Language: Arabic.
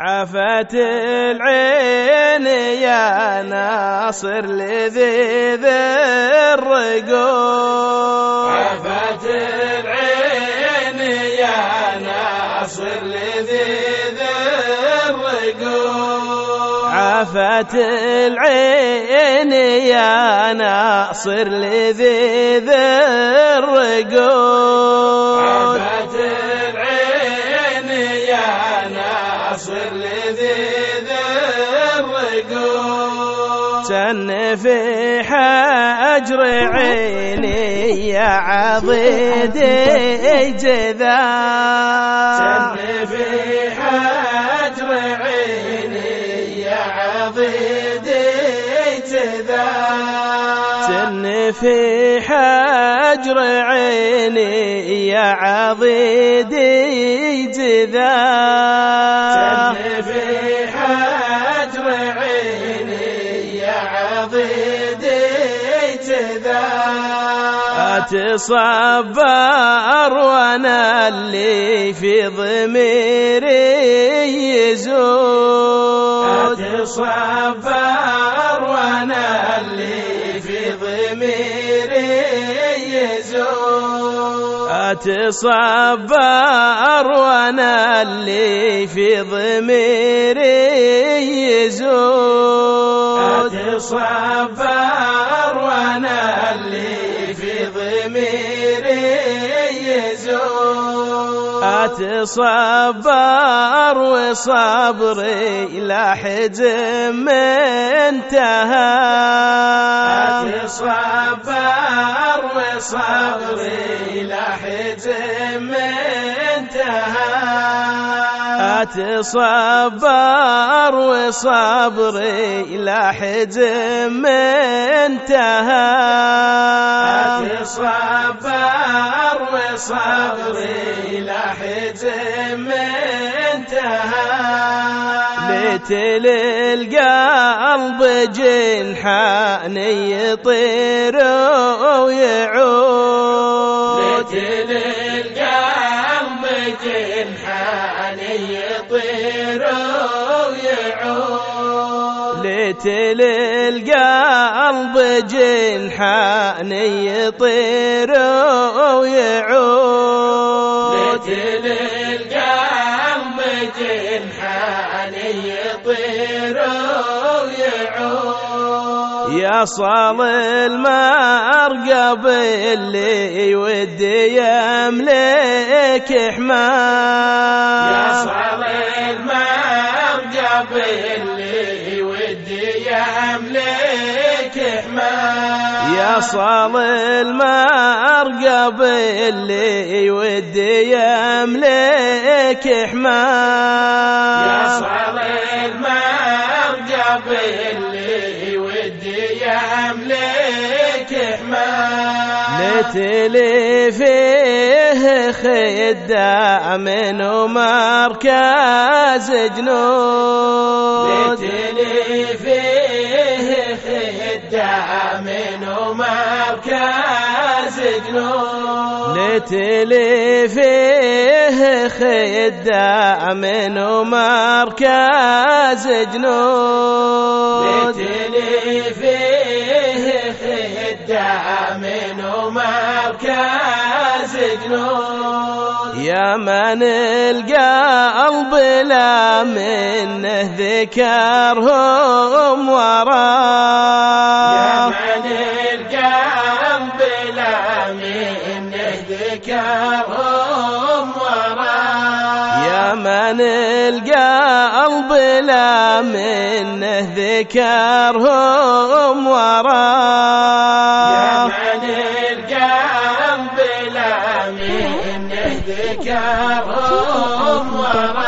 عفت العين يا ناصر لذيذ الرقود عفت العين يا ناصر لذيذ الرقود عفت العين يا ناصر لذيذ الرقود في حجر عيني يا عضيد جذا. سن في حجر عيني يا عضيد جذا. سن في حجر عيني يا عضيد جذا. حجر عيني جذا أتصبر وأنا اللي في ضميري يزود أتصبر وأنا اللي في ضميري يزور أتصبر وأنا اللي في ضميري يزود أتصبر ضميري يزور اتصبر وصبري لا حزم انتهى اتصبر وصبري لحزم انتهى اتصبر وصبري لا حزم انتهى. اتصبر وصبري لحزم انتهى. لتل القلب جنحان يطير ويعود. لتل القلب لتل القلب جنحان يطير ويعود. يا صال المرقب اللي ودي يملك حماه يا صار المرقب اللي ودي يملك حماه يا صال المرقب اللي ودي يملك يا حماه صار المرقب اللي ودي يملك حماه لتلي فيه خدام ومركز جنود. لتلي فيه خدام ومركز جنود. لتلي فيه خدام ومركز جنود. لتلي فيه خدام ومركز يا من القلب لا منه ذكرهم يا وراه من القلب لا منه ذكرهم وراه يا من القلب لا منه ذكرهم وراه Shikya Om Mama